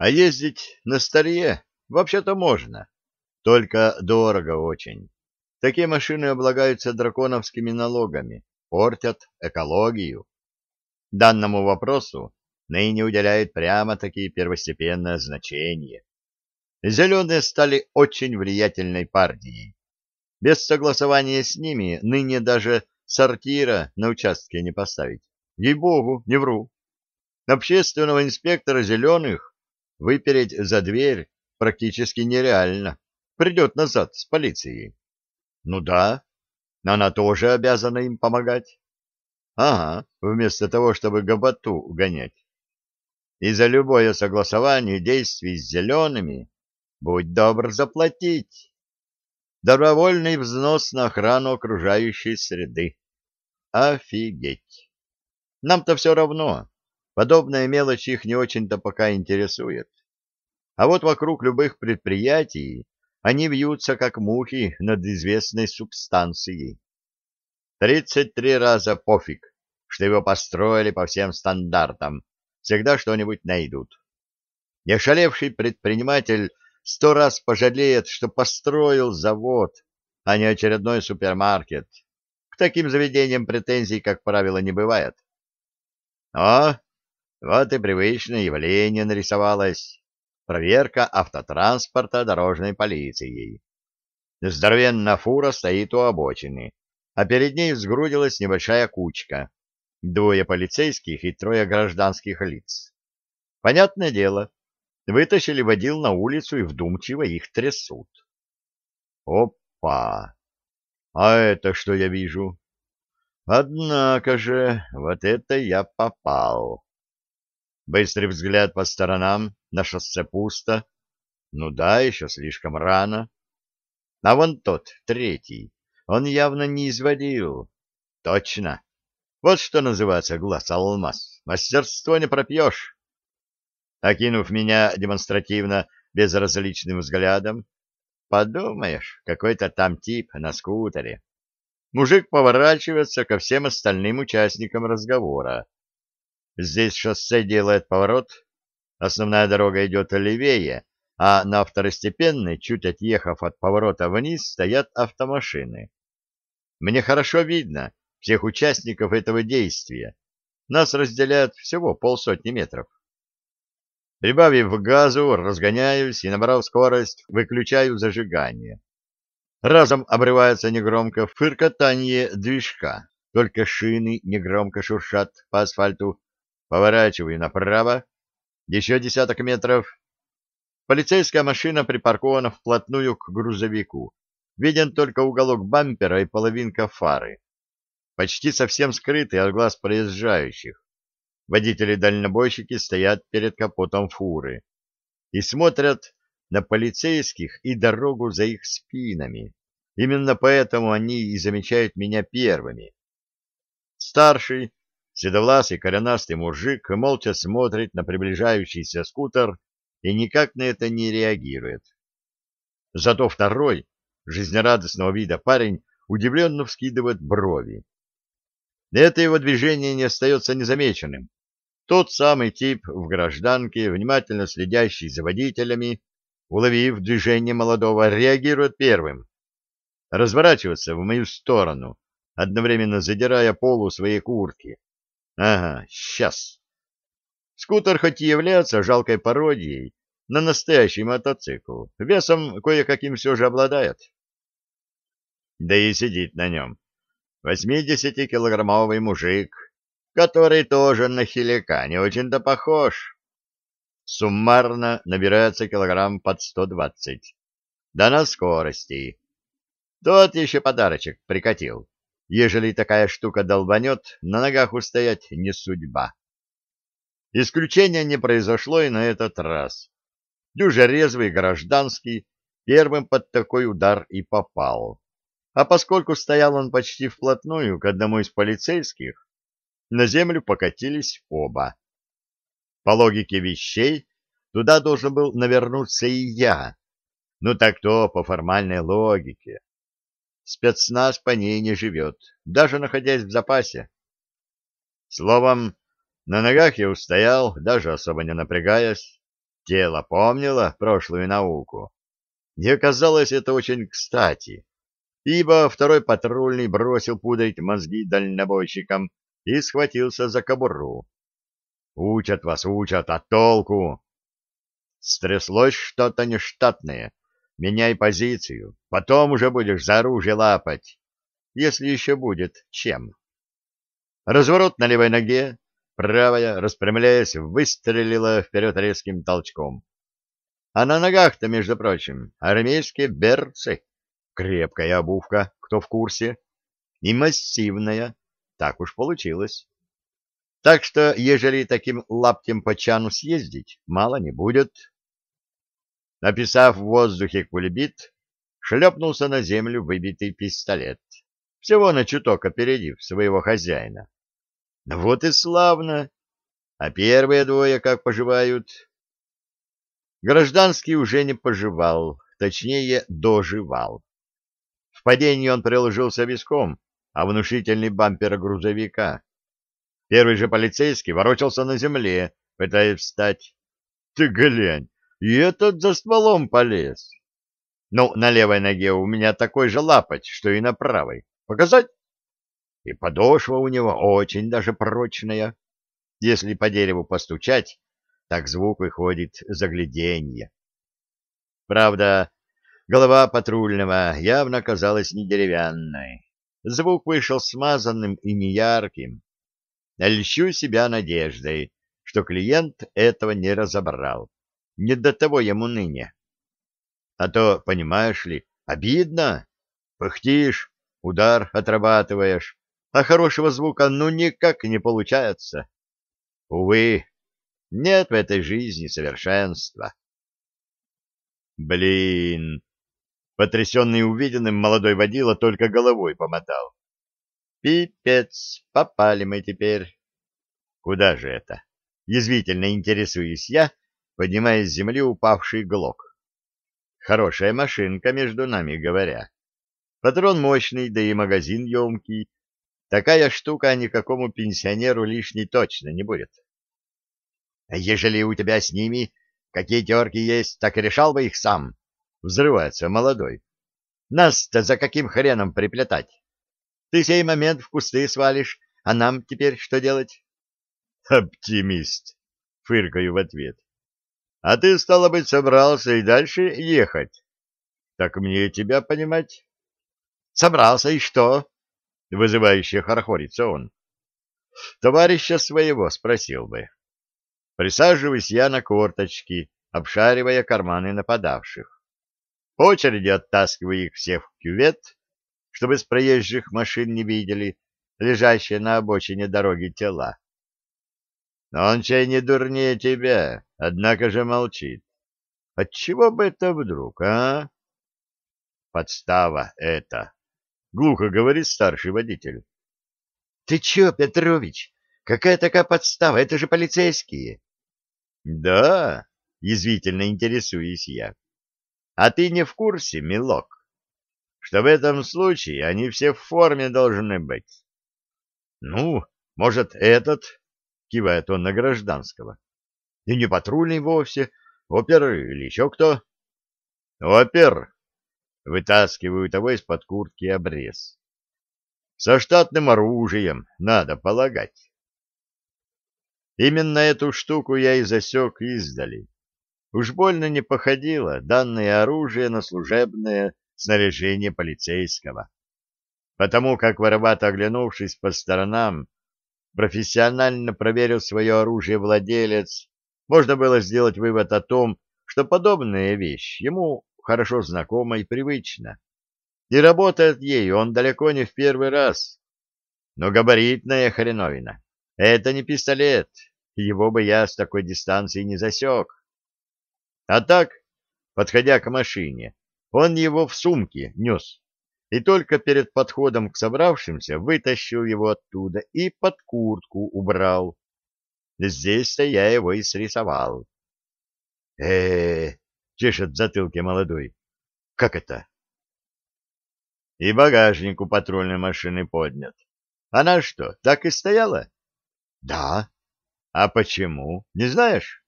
А ездить на старье вообще-то можно, только дорого очень. Такие машины облагаются драконовскими налогами, портят экологию. Данному вопросу ныне уделяют прямо-таки первостепенное значение. Зеленые стали очень влиятельной партией. Без согласования с ними ныне даже сортира на участке не поставить. Ей-богу, не вру. Общественного инспектора зеленых выпереть за дверь практически нереально. Придет назад с полицией. Ну да, но она тоже обязана им помогать. Ага, вместо того, чтобы гоботу гонять. И за любое согласование действий с зелеными будь добр заплатить. Добровольный взнос на охрану окружающей среды. Офигеть! Нам-то все равно. Подобная мелочь их не очень-то пока интересует. А вот вокруг любых предприятий они вьются, как мухи над известной субстанцией. Тридцать три раза пофиг, что его построили по всем стандартам. Всегда что-нибудь найдут. Нешалевший предприниматель сто раз пожалеет, что построил завод, а не очередной супермаркет. К таким заведениям претензий, как правило, не бывает. О, вот и привычное явление нарисовалось. Проверка автотранспорта дорожной полицией. Здоровенная фура стоит у обочины, а перед ней сгрудилась небольшая кучка. Двое полицейских и трое гражданских лиц. Понятное дело, вытащили водил на улицу и вдумчиво их трясут. Опа! А это что я вижу? Однако же, вот это я попал. Быстрый взгляд по сторонам, на шоссе пусто. Ну да, еще слишком рано. А вон тот, третий, он явно не изводил. Точно. Вот что называется глаз-алмаз. Мастерство не пропьешь. Окинув меня демонстративно безразличным взглядом, подумаешь, какой-то там тип на скутере. Мужик поворачивается ко всем остальным участникам разговора. Здесь шоссе делает поворот, основная дорога идет левее, а на второстепенной, чуть отъехав от поворота вниз, стоят автомашины. Мне хорошо видно всех участников этого действия. Нас разделяют всего полсотни метров. Прибавив газу, разгоняюсь и, набрав скорость, выключаю зажигание. Разом обрывается негромко фыркотанье движка, только шины негромко шуршат по асфальту, Поворачиваю направо. Еще десяток метров. Полицейская машина припаркована вплотную к грузовику. Виден только уголок бампера и половинка фары. Почти совсем скрытый от глаз проезжающих. Водители-дальнобойщики стоят перед капотом фуры и смотрят на полицейских и дорогу за их спинами. Именно поэтому они и замечают меня первыми. Старший, Седовласый коренастый мужик молча смотрит на приближающийся скутер и никак на это не реагирует. Зато второй, жизнерадостного вида парень, удивленно вскидывает брови. Это его движение не остается незамеченным. Тот самый тип в гражданке, внимательно следящий за водителями, уловив движение молодого, реагирует первым. Разворачивается в мою сторону, одновременно задирая полу своей куртки. Ага, сейчас. Скутер хоть и является жалкой пародией на настоящий мотоцикл, весом кое-каким все же обладает. Да и сидит на нем восьмидесятикилограммовый мужик, который тоже на хилика не очень-то похож. Суммарно набирается килограмм под сто двадцать. Да на скорости. Тот еще подарочек прикатил. Ежели такая штука долбанет, на ногах устоять не судьба. Исключения не произошло и на этот раз. Дюжа резвый гражданский первым под такой удар и попал. А поскольку стоял он почти вплотную к одному из полицейских, на землю покатились оба. По логике вещей, туда должен был навернуться и я. Ну так то по формальной логике спецназ по ней не живет, даже находясь в запасе. Словом, на ногах я устоял, даже особо не напрягаясь. тело помнило прошлую науку. И оказалось это очень кстати, ибо второй патрульный бросил пудрить мозги дальнобойщикам и схватился за кобуру. Учат вас, учат, а толку? Стряслось что-то нештатное. Меняй позицию, потом уже будешь за оружие лапать, если еще будет чем. Разворот на левой ноге, правая, распрямляясь, выстрелила вперед резким толчком. А на ногах-то, между прочим, армейские берцы. Крепкая обувка, кто в курсе, и массивная, так уж получилось. Так что, ежели таким лаптем по чану съездить, мало не будет. Написав в воздухе кулебит, шлепнулся на землю выбитый пистолет, всего на чуток опередив своего хозяина. Вот и славно. А первые двое как поживают? Гражданский уже не поживал, точнее, доживал. В падении он приложился виском, а внушительный бампер грузовика. Первый же полицейский ворочался на земле, пытаясь встать. Ты глянь, и этот за стволом полез. Ну, на левой ноге у меня такой же лапоть, что и на правой. Показать? И подошва у него очень даже прочная. Если по дереву постучать, так звук выходит загляденье. Правда, голова патрульного явно казалась не деревянной. Звук вышел смазанным и неярким, Льщу себя надеждой, что клиент этого не разобрал. Не до того ему ныне. А то, понимаешь ли, обидно. Пыхтишь, удар отрабатываешь, а хорошего звука ну никак не получается. Увы, нет в этой жизни совершенства. Блин! Потрясенный увиденным, молодой водила только головой помотал. Пипец, попали мы теперь. Куда же это? Язвительно интересуюсь я, поднимая с земли упавший глок. Хорошая машинка, между нами говоря. Патрон мощный, да и магазин емкий. Такая штука никакому пенсионеру лишней точно не будет. А ежели у тебя с ними какие терки есть, так и решал бы их сам. Взрывается молодой. Нас-то за каким хреном приплетать? Ты сей момент в кусты свалишь, а нам теперь что делать? Оптимист, фыркаю в ответ. А ты, стало быть, собрался и дальше ехать? Так мне тебя понимать? Собрался, и что? Вызывающе хорохорится он. Товарища своего спросил бы. Присаживаюсь я на корточки, обшаривая карманы нападавших. По очереди оттаскиваю их всех в кювет чтобы с проезжих машин не видели лежащие на обочине дороги тела. Но он чай не дурнее тебя, однако же молчит. Отчего бы это вдруг, а? Подстава это, — глухо говорит старший водитель. — Ты чё, Петрович, какая такая подстава? Это же полицейские. — Да, — язвительно интересуюсь я. — А ты не в курсе, милок? что в этом случае они все в форме должны быть. Ну, может, этот, кивает он на гражданского, и не патрульный вовсе, опер или еще кто. Опер, вытаскиваю того из-под куртки обрез. Со штатным оружием, надо полагать. Именно эту штуку я и засек издали. Уж больно не походило данное оружие на служебное снаряжение полицейского. Потому как, воровато оглянувшись по сторонам, профессионально проверил свое оружие владелец, можно было сделать вывод о том, что подобная вещь ему хорошо знакома и привычна. И работает ей он далеко не в первый раз. Но габаритная хреновина. Это не пистолет, его бы я с такой дистанции не засек. А так, подходя к машине, он его в сумке нес, и только перед подходом к собравшимся вытащил его оттуда и под куртку убрал. Здесь-то я его и срисовал. э, -э чешет в затылке молодой. Как это? И багажник у патрульной машины поднят. Она что, так и стояла? Да. А почему? Не знаешь?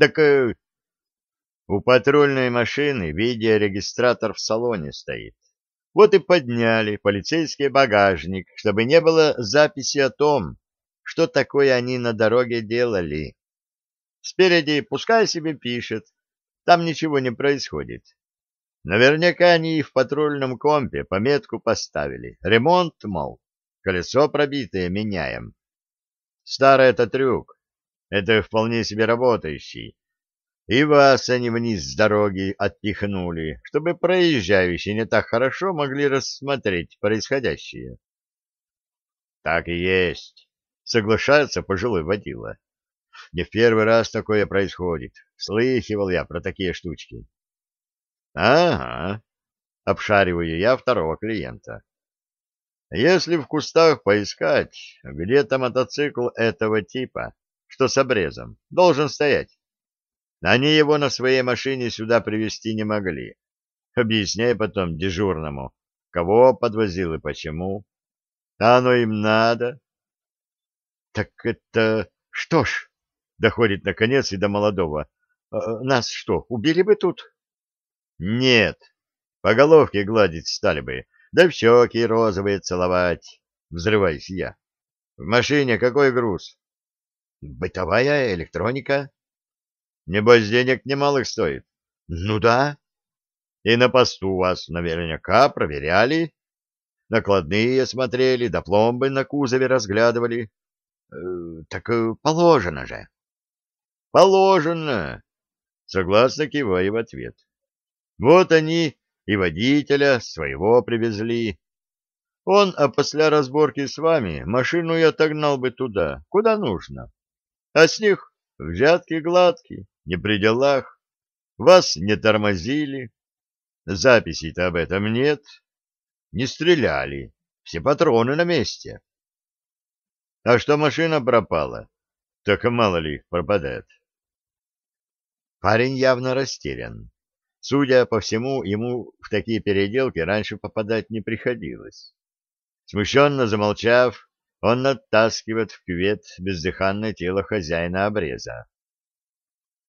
Так э, У патрульной машины видеорегистратор в салоне стоит. Вот и подняли полицейский багажник, чтобы не было записи о том, что такое они на дороге делали. Спереди пускай себе пишет, там ничего не происходит. Наверняка они и в патрульном компе пометку поставили. Ремонт, мол, колесо пробитое меняем. Старый это трюк, это вполне себе работающий. И вас они вниз с дороги отпихнули, чтобы проезжающие не так хорошо могли рассмотреть происходящее. — Так и есть, — соглашается пожилой водила. — Не в первый раз такое происходит. Слыхивал я про такие штучки. — Ага, — обшариваю я второго клиента. Если в кустах поискать, где-то мотоцикл этого типа, что с обрезом, должен стоять. Они его на своей машине сюда привезти не могли. Объясняй потом дежурному, кого подвозил и почему. А оно им надо. Так это... Что ж, доходит наконец и до молодого. А, нас что, убили бы тут? Нет, по головке гладить стали бы, да в щеки розовые целовать. Взрываюсь я. В машине какой груз? Бытовая электроника. Небось, денег немалых стоит. Ну да. И на посту вас наверняка проверяли. Накладные смотрели, да пломбы на кузове разглядывали. Э, так э, положено же. Положено. Согласно киваю в ответ. Вот они и водителя своего привезли. Он, а после разборки с вами, машину я отогнал бы туда, куда нужно. А с них взятки гладкие не при делах, вас не тормозили, записей-то об этом нет, не стреляли, все патроны на месте. А что машина пропала, так мало ли пропадает. Парень явно растерян. Судя по всему, ему в такие переделки раньше попадать не приходилось. Смущенно замолчав, он оттаскивает в кювет бездыханное тело хозяина обреза.